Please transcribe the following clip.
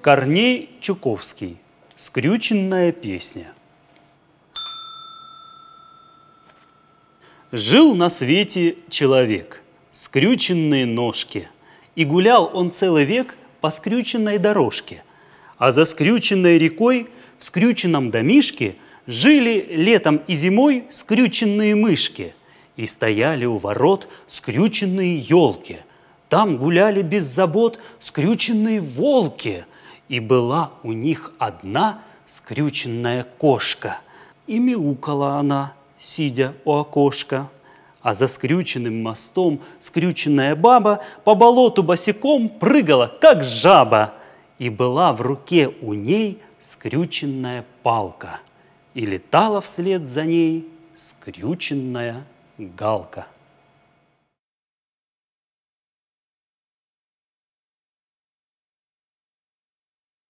Корней Чуковский. Скрюченная песня. Жил на свете человек, скрюченные ножки, И гулял он целый век по скрюченной дорожке. А за скрюченной рекой в скрюченном домишке Жили летом и зимой скрюченные мышки. И стояли у ворот скрюченные елки. Там гуляли без забот скрюченные волки. И была у них одна скрюченная кошка. И мяукала она, сидя у окошка. А за скрюченным мостом скрюченная баба по болоту босиком прыгала, как жаба. И была в руке у ней скрюченная палка. И летала вслед за ней скрюченная галка.